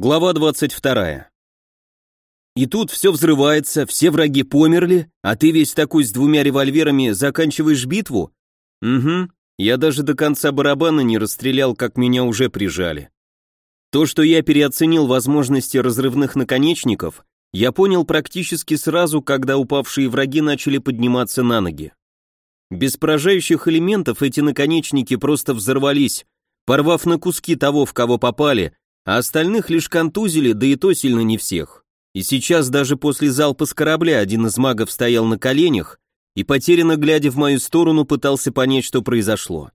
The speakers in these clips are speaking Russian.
Глава 22. И тут все взрывается, все враги померли, а ты весь такой с двумя револьверами заканчиваешь битву? Угу, я даже до конца барабана не расстрелял, как меня уже прижали. То, что я переоценил возможности разрывных наконечников, я понял практически сразу, когда упавшие враги начали подниматься на ноги. Без поражающих элементов эти наконечники просто взорвались, порвав на куски того, в кого попали, а остальных лишь контузили, да и то сильно не всех. И сейчас даже после залпа с корабля один из магов стоял на коленях и, потерянно глядя в мою сторону, пытался понять, что произошло.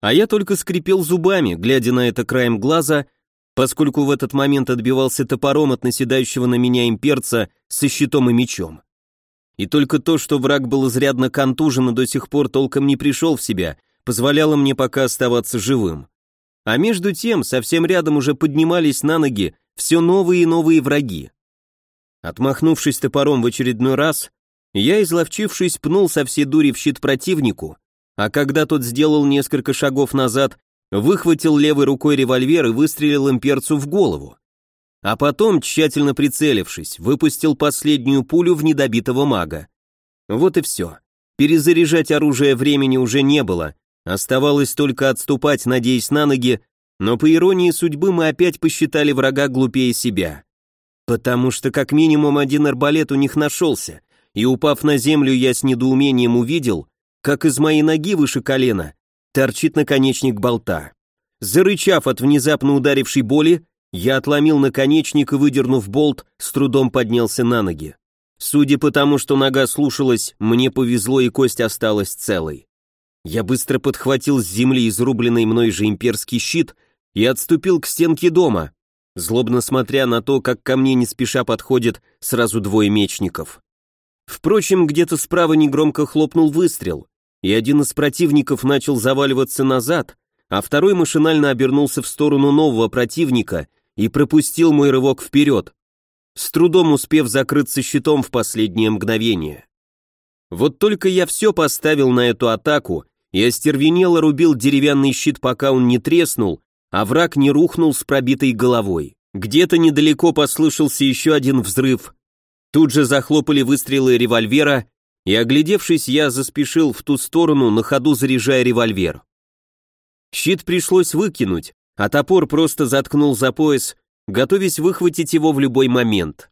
А я только скрипел зубами, глядя на это краем глаза, поскольку в этот момент отбивался топором от наседающего на меня имперца со щитом и мечом. И только то, что враг был изрядно контужен и до сих пор толком не пришел в себя, позволяло мне пока оставаться живым. А между тем, совсем рядом уже поднимались на ноги все новые и новые враги. Отмахнувшись топором в очередной раз, я, изловчившись, пнул со всей дури в щит противнику, а когда тот сделал несколько шагов назад, выхватил левой рукой револьвер и выстрелил имперцу в голову. А потом, тщательно прицелившись, выпустил последнюю пулю в недобитого мага. Вот и все. Перезаряжать оружие времени уже не было, Оставалось только отступать, надеясь на ноги, но по иронии судьбы мы опять посчитали врага глупее себя. Потому что как минимум один арбалет у них нашелся, и упав на землю, я с недоумением увидел, как из моей ноги выше колена торчит наконечник болта. Зарычав от внезапно ударившей боли, я отломил наконечник и, выдернув болт, с трудом поднялся на ноги. Судя по тому, что нога слушалась, мне повезло и кость осталась целой. Я быстро подхватил с земли изрубленный мной же имперский щит и отступил к стенке дома, злобно смотря на то, как ко мне не спеша подходят сразу двое мечников. Впрочем, где-то справа негромко хлопнул выстрел, и один из противников начал заваливаться назад, а второй машинально обернулся в сторону нового противника и пропустил мой рывок вперед, с трудом успев закрыться щитом в последнее мгновение. Вот только я все поставил на эту атаку и остервенело рубил деревянный щит, пока он не треснул, а враг не рухнул с пробитой головой. Где-то недалеко послышался еще один взрыв. Тут же захлопали выстрелы револьвера, и, оглядевшись, я заспешил в ту сторону, на ходу заряжая револьвер. Щит пришлось выкинуть, а топор просто заткнул за пояс, готовясь выхватить его в любой момент.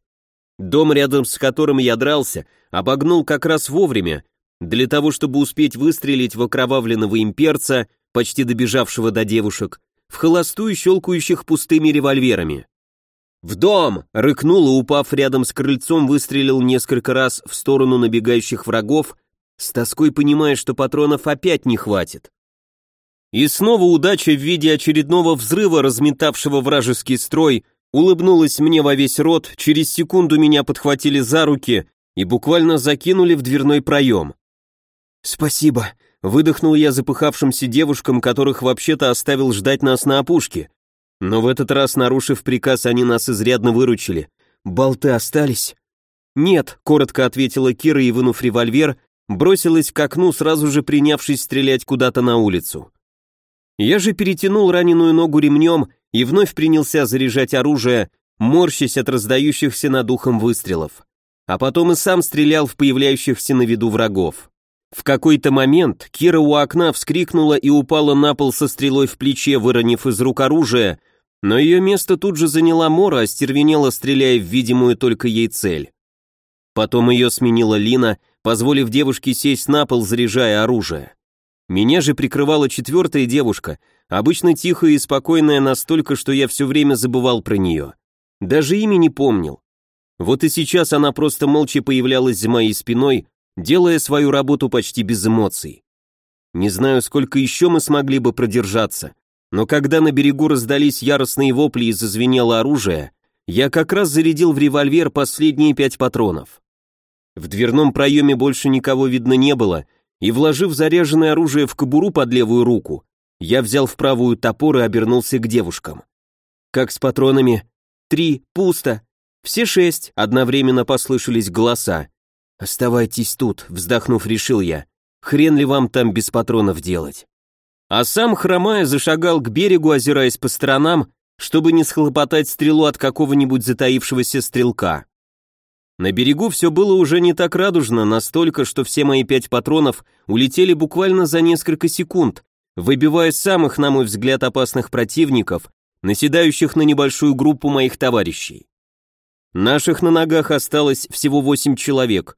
Дом, рядом с которым я дрался, обогнул как раз вовремя, для того, чтобы успеть выстрелить в окровавленного имперца, почти добежавшего до девушек, в холостую щелкающих пустыми револьверами. «В дом!» — рыкнул и, упав рядом с крыльцом, выстрелил несколько раз в сторону набегающих врагов, с тоской понимая, что патронов опять не хватит. И снова удача в виде очередного взрыва, разметавшего вражеский строй, улыбнулась мне во весь рот, через секунду меня подхватили за руки и буквально закинули в дверной проем. «Спасибо», — выдохнул я запыхавшимся девушкам, которых вообще-то оставил ждать нас на опушке. Но в этот раз, нарушив приказ, они нас изрядно выручили. «Болты остались?» «Нет», — коротко ответила Кира и, вынув револьвер, бросилась к окну, сразу же принявшись стрелять куда-то на улицу. Я же перетянул раненую ногу ремнем и вновь принялся заряжать оружие, морщась от раздающихся над ухом выстрелов. А потом и сам стрелял в появляющихся на виду врагов. В какой-то момент Кира у окна вскрикнула и упала на пол со стрелой в плече, выронив из рук оружие, но ее место тут же заняла Мора, остервенела, стреляя в видимую только ей цель. Потом ее сменила Лина, позволив девушке сесть на пол, заряжая оружие. Меня же прикрывала четвертая девушка, обычно тихая и спокойная настолько, что я все время забывал про нее. Даже имя не помнил. Вот и сейчас она просто молча появлялась за моей спиной, делая свою работу почти без эмоций. Не знаю, сколько еще мы смогли бы продержаться, но когда на берегу раздались яростные вопли и зазвенело оружие, я как раз зарядил в револьвер последние пять патронов. В дверном проеме больше никого видно не было, и, вложив заряженное оружие в кобуру под левую руку, я взял в правую топор и обернулся к девушкам. Как с патронами? Три, пусто. Все шесть, одновременно послышались голоса. «Оставайтесь тут», — вздохнув, решил я. «Хрен ли вам там без патронов делать?» А сам, хромая, зашагал к берегу, озираясь по сторонам, чтобы не схлопотать стрелу от какого-нибудь затаившегося стрелка. На берегу все было уже не так радужно, настолько, что все мои пять патронов улетели буквально за несколько секунд, выбивая самых, на мой взгляд, опасных противников, наседающих на небольшую группу моих товарищей. Наших на ногах осталось всего восемь человек,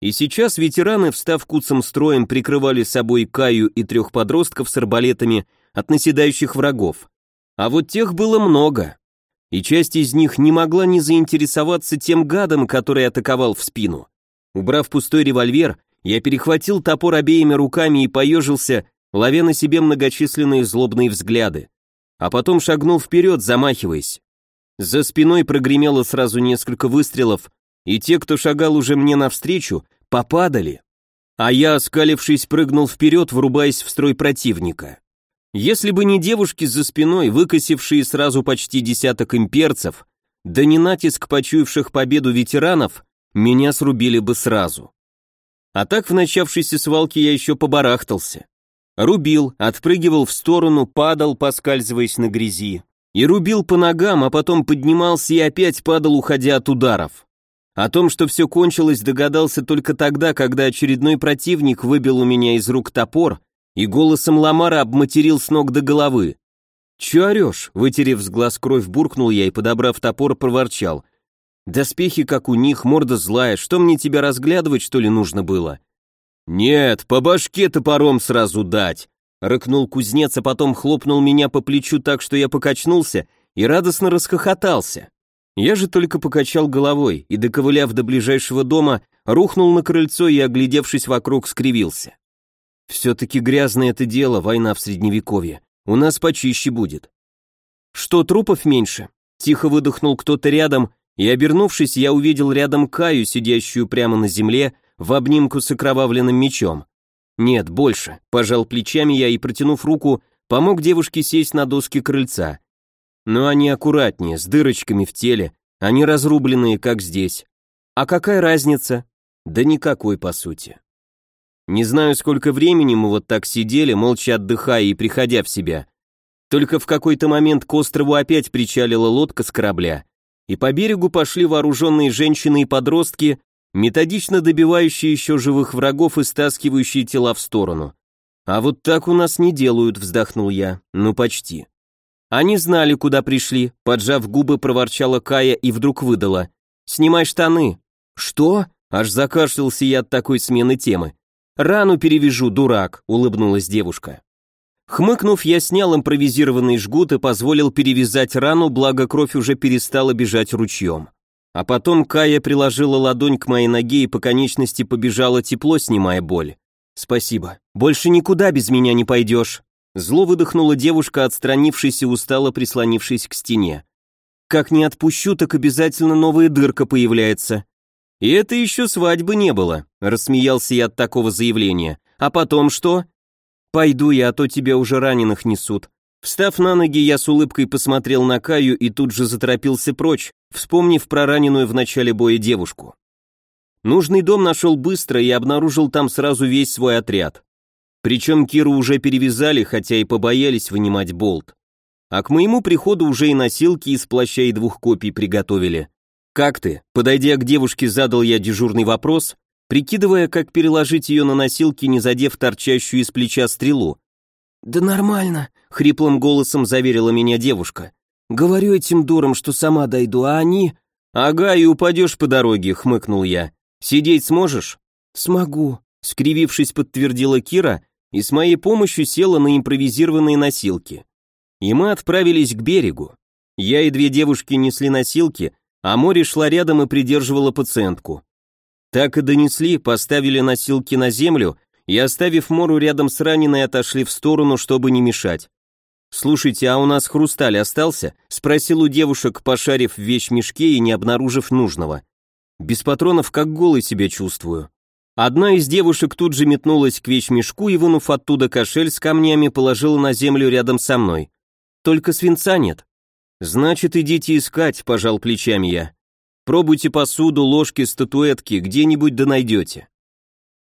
и сейчас ветераны, встав куцым строем, прикрывали собой Каю и трех подростков с арбалетами от наседающих врагов. А вот тех было много, и часть из них не могла не заинтересоваться тем гадом, который атаковал в спину. Убрав пустой револьвер, я перехватил топор обеими руками и поежился, ловя на себе многочисленные злобные взгляды. А потом шагнул вперед, замахиваясь. За спиной прогремело сразу несколько выстрелов, и те, кто шагал уже мне навстречу, попадали. А я, оскалившись, прыгнул вперед, врубаясь в строй противника. Если бы не девушки за спиной, выкосившие сразу почти десяток имперцев, да не натиск почуявших победу ветеранов, меня срубили бы сразу. А так в начавшейся свалке я еще побарахтался. Рубил, отпрыгивал в сторону, падал, поскальзываясь на грязи. И рубил по ногам, а потом поднимался и опять падал, уходя от ударов. О том, что все кончилось, догадался только тогда, когда очередной противник выбил у меня из рук топор и голосом Ламара обматерил с ног до головы. «Че орешь?» — вытерев с глаз кровь, буркнул я и, подобрав топор, проворчал. «Доспехи, как у них, морда злая, что мне тебя разглядывать, что ли, нужно было?» «Нет, по башке топором сразу дать!» — рыкнул кузнец, а потом хлопнул меня по плечу так, что я покачнулся и радостно расхохотался. Я же только покачал головой и, доковыляв до ближайшего дома, рухнул на крыльцо и, оглядевшись вокруг, скривился. Все-таки грязное это дело, война в средневековье. У нас почище будет. Что, трупов меньше? Тихо выдохнул кто-то рядом, и, обернувшись, я увидел рядом Каю, сидящую прямо на земле, в обнимку с окровавленным мечом. Нет, больше. Пожал плечами я и, протянув руку, помог девушке сесть на доски крыльца. Но они аккуратнее, с дырочками в теле, они разрубленные, как здесь. А какая разница? Да никакой, по сути. Не знаю, сколько времени мы вот так сидели, молча отдыхая и приходя в себя. Только в какой-то момент к острову опять причалила лодка с корабля, и по берегу пошли вооруженные женщины и подростки, методично добивающие еще живых врагов и стаскивающие тела в сторону. А вот так у нас не делают, вздохнул я. Ну почти. Они знали, куда пришли, поджав губы, проворчала Кая и вдруг выдала: "Снимай штаны". Что? Аж закашлялся я от такой смены темы. «Рану перевяжу, дурак», — улыбнулась девушка. Хмыкнув, я снял импровизированный жгут и позволил перевязать рану, благо кровь уже перестала бежать ручьем. А потом Кая приложила ладонь к моей ноге и по конечности побежало тепло, снимая боль. «Спасибо. Больше никуда без меня не пойдешь». Зло выдохнула девушка, отстранившись и устало прислонившись к стене. «Как не отпущу, так обязательно новая дырка появляется. «И это еще свадьбы не было», — рассмеялся я от такого заявления. «А потом что?» «Пойду я, а то тебя уже раненых несут». Встав на ноги, я с улыбкой посмотрел на Каю и тут же заторопился прочь, вспомнив про раненую в начале боя девушку. Нужный дом нашел быстро и обнаружил там сразу весь свой отряд. Причем Киру уже перевязали, хотя и побоялись вынимать болт. А к моему приходу уже и носилки из плаща и двух копий приготовили. «Как ты?» Подойдя к девушке, задал я дежурный вопрос, прикидывая, как переложить ее на носилки, не задев торчащую из плеча стрелу. «Да нормально», — хриплым голосом заверила меня девушка. «Говорю этим дурам, что сама дойду, а они...» «Ага, и упадешь по дороге», — хмыкнул я. «Сидеть сможешь?» «Смогу», — скривившись, подтвердила Кира и с моей помощью села на импровизированные носилки. И мы отправились к берегу. Я и две девушки несли носилки, а Мори шла рядом и придерживала пациентку. Так и донесли, поставили носилки на землю и, оставив Мору рядом с раненой, отошли в сторону, чтобы не мешать. «Слушайте, а у нас хрусталь остался?» — спросил у девушек, пошарив в вещмешке и не обнаружив нужного. «Без патронов как голый себя чувствую». Одна из девушек тут же метнулась к вещмешку и, вынув оттуда кошель с камнями, положила на землю рядом со мной. «Только свинца нет». «Значит, идите искать», — пожал плечами я. «Пробуйте посуду, ложки, статуэтки, где-нибудь да найдете».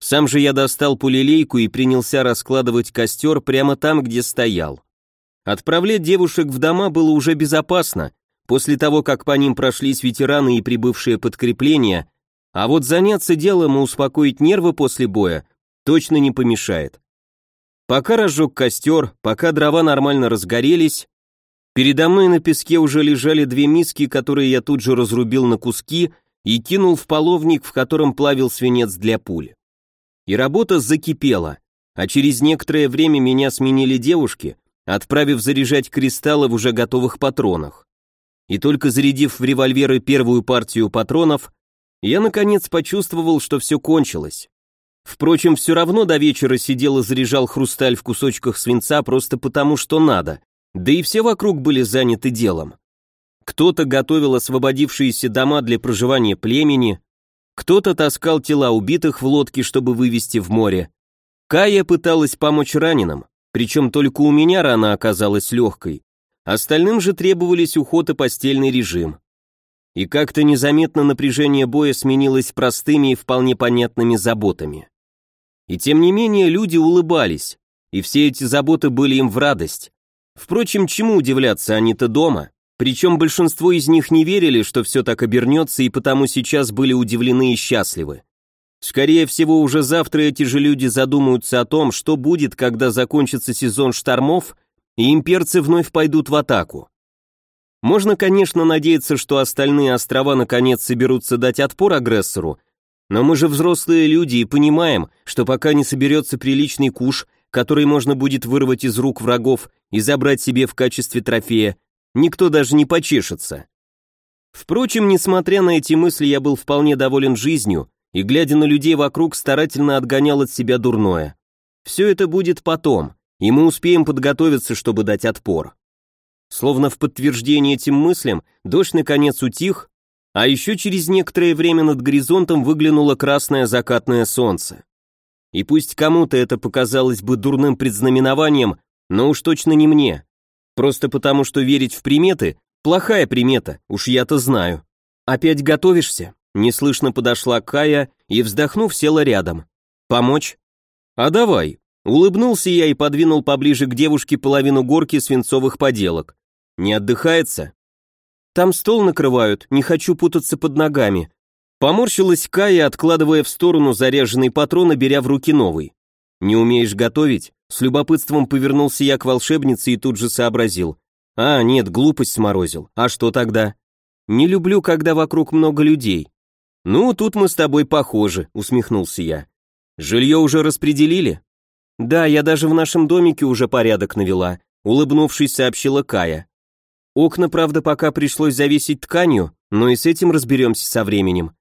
Сам же я достал пулелейку и принялся раскладывать костер прямо там, где стоял. Отправлять девушек в дома было уже безопасно, после того, как по ним прошлись ветераны и прибывшие подкрепления, а вот заняться делом и успокоить нервы после боя точно не помешает. Пока разжег костер, пока дрова нормально разгорелись, передо мной на песке уже лежали две миски, которые я тут же разрубил на куски и кинул в половник, в котором плавил свинец для пуль. И работа закипела, а через некоторое время меня сменили девушки, отправив заряжать кристаллы в уже готовых патронах. И только зарядив в револьверы первую партию патронов, я наконец почувствовал, что все кончилось. Впрочем, все равно до вечера сидел и заряжал хрусталь в кусочках свинца просто потому, что надо, да и все вокруг были заняты делом. Кто-то готовил освободившиеся дома для проживания племени, кто-то таскал тела убитых в лодке, чтобы вывести в море. Кая пыталась помочь раненым, причем только у меня рана оказалась легкой. Остальным же требовались уход и постельный режим. И как-то незаметно напряжение боя сменилось простыми и вполне понятными заботами. И тем не менее люди улыбались, и все эти заботы были им в радость. Впрочем, чему удивляться, они-то дома. Причем большинство из них не верили, что все так обернется, и потому сейчас были удивлены и счастливы. Скорее всего, уже завтра эти же люди задумаются о том, что будет, когда закончится сезон штормов, и имперцы вновь пойдут в атаку. Можно, конечно, надеяться, что остальные острова наконец соберутся дать отпор агрессору, но мы же взрослые люди и понимаем, что пока не соберется приличный куш, который можно будет вырвать из рук врагов и забрать себе в качестве трофея, никто даже не почешется. Впрочем, несмотря на эти мысли, я был вполне доволен жизнью, и, глядя на людей вокруг, старательно отгонял от себя дурное. Все это будет потом, и мы успеем подготовиться, чтобы дать отпор. Словно в подтверждение этим мыслям, дождь наконец утих, а еще через некоторое время над горизонтом выглянуло красное закатное солнце. И пусть кому-то это показалось бы дурным предзнаменованием, но уж точно не мне. Просто потому, что верить в приметы – плохая примета, уж я-то знаю. Опять готовишься? Неслышно подошла Кая и, вздохнув, села рядом. «Помочь?» «А давай». Улыбнулся я и подвинул поближе к девушке половину горки свинцовых поделок. «Не отдыхается?» «Там стол накрывают, не хочу путаться под ногами». Поморщилась Кая, откладывая в сторону заряженный патрон и беря в руки новый. «Не умеешь готовить?» С любопытством повернулся я к волшебнице и тут же сообразил. «А, нет, глупость сморозил. А что тогда?» «Не люблю, когда вокруг много людей. «Ну, тут мы с тобой похожи», — усмехнулся я. «Жилье уже распределили?» «Да, я даже в нашем домике уже порядок навела», — улыбнувшись, сообщила Кая. «Окна, правда, пока пришлось завесить тканью, но и с этим разберемся со временем».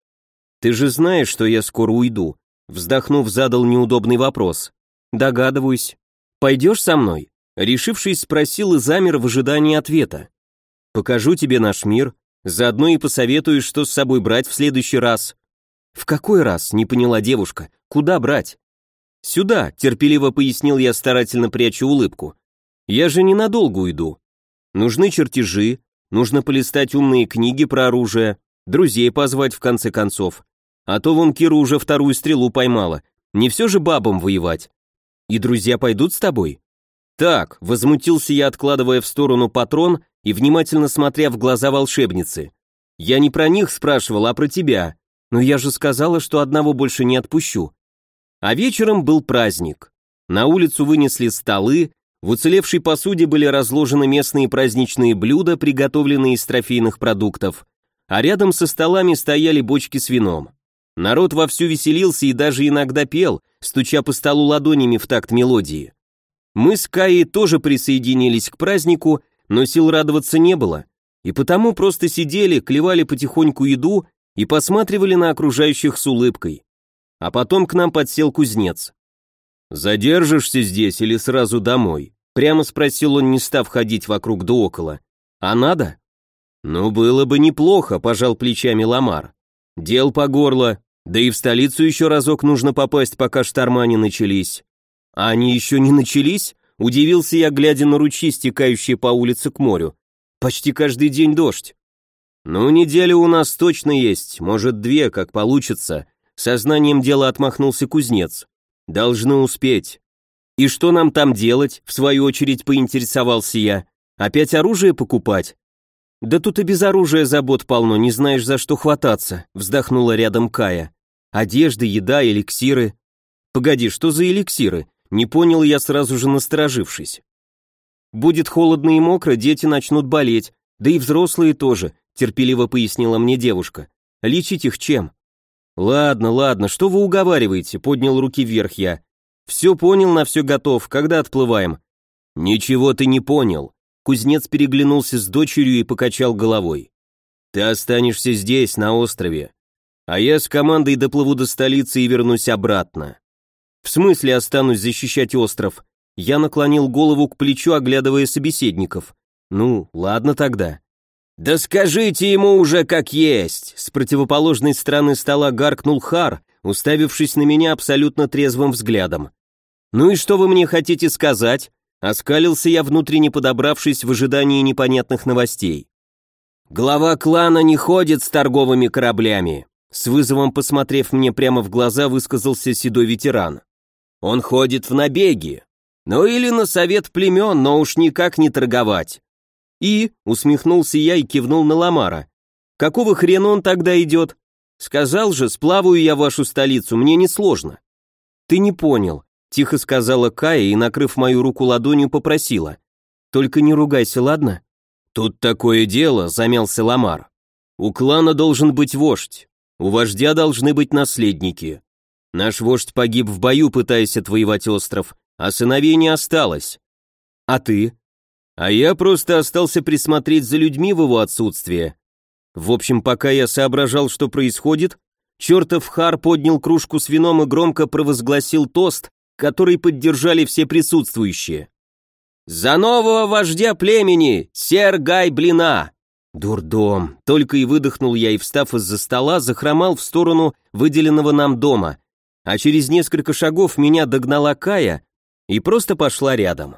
«Ты же знаешь, что я скоро уйду», — вздохнув, задал неудобный вопрос. «Догадываюсь. Пойдешь со мной?» Решившись, спросил и замер в ожидании ответа. «Покажу тебе наш мир, Заодно и посоветуешь, что с собой брать в следующий раз. В какой раз, не поняла девушка. Куда брать? Сюда, терпеливо пояснил я, старательно прячу улыбку. Я же ненадолго уйду. Нужны чертежи, нужно полистать умные книги про оружие, друзей позвать в конце концов. А то вон Кира уже вторую стрелу поймала. Не все же бабам воевать. И друзья пойдут с тобой? Так, возмутился я, откладывая в сторону патрон и внимательно смотря в глаза волшебницы. «Я не про них спрашивал, а про тебя. Но я же сказала, что одного больше не отпущу». А вечером был праздник. На улицу вынесли столы, в уцелевшей посуде были разложены местные праздничные блюда, приготовленные из трофейных продуктов, а рядом со столами стояли бочки с вином. Народ вовсю веселился и даже иногда пел, стуча по столу ладонями в такт мелодии. Мы с Каей тоже присоединились к празднику но сил радоваться не было, и потому просто сидели, клевали потихоньку еду и посматривали на окружающих с улыбкой. А потом к нам подсел кузнец. «Задержишься здесь или сразу домой?» Прямо спросил он, не став ходить вокруг да около. «А надо?» «Ну, было бы неплохо», — пожал плечами Ламар. «Дел по горло, да и в столицу еще разок нужно попасть, пока шторма не начались». «А они еще не начались?» Удивился я, глядя на ручьи, стекающие по улице к морю. Почти каждый день дождь. Ну, неделя у нас точно есть, может, две, как получится. Сознанием дела отмахнулся кузнец. Должны успеть. «И что нам там делать?» — в свою очередь поинтересовался я. «Опять оружие покупать?» «Да тут и без оружия забот полно, не знаешь, за что хвататься», — вздохнула рядом Кая. «Одежда, еда, эликсиры». «Погоди, что за эликсиры?» Не понял я, сразу же насторожившись. «Будет холодно и мокро, дети начнут болеть, да и взрослые тоже», терпеливо пояснила мне девушка. «Лечить их чем?» «Ладно, ладно, что вы уговариваете?» поднял руки вверх я. «Все понял, на все готов, когда отплываем?» «Ничего ты не понял», Кузнец переглянулся с дочерью и покачал головой. «Ты останешься здесь, на острове, а я с командой доплыву до столицы и вернусь обратно». «В смысле останусь защищать остров?» Я наклонил голову к плечу, оглядывая собеседников. «Ну, ладно тогда». «Да скажите ему уже как есть!» С противоположной стороны стола гаркнул Хар, уставившись на меня абсолютно трезвым взглядом. «Ну и что вы мне хотите сказать?» Оскалился я, внутренне подобравшись в ожидании непонятных новостей. «Глава клана не ходит с торговыми кораблями», с вызовом посмотрев мне прямо в глаза, высказался седой ветеран. «Он ходит в набеги. Ну или на совет племен, но уж никак не торговать». «И?» — усмехнулся я и кивнул на Ламара. «Какого хрена он тогда идет? Сказал же, сплаваю я вашу столицу, мне несложно». «Ты не понял. Тихо сказала Кая и, накрыв мою руку ладонью, попросила. «Только не ругайся, ладно?» «Тут такое дело», — замялся Ламар. «У клана должен быть вождь. У вождя должны быть наследники. Наш вождь погиб в бою, пытаясь отвоевать остров, а сыновей не осталось. А ты?» «А я просто остался присмотреть за людьми в его отсутствие. В общем, пока я соображал, что происходит, чертов Хар поднял кружку с вином и громко провозгласил тост, который поддержали все присутствующие. «За нового вождя племени, сер Гай Блина!» Дурдом. Только и выдохнул я и, встав из-за стола, захромал в сторону выделенного нам дома, а через несколько шагов меня догнала Кая и просто пошла рядом.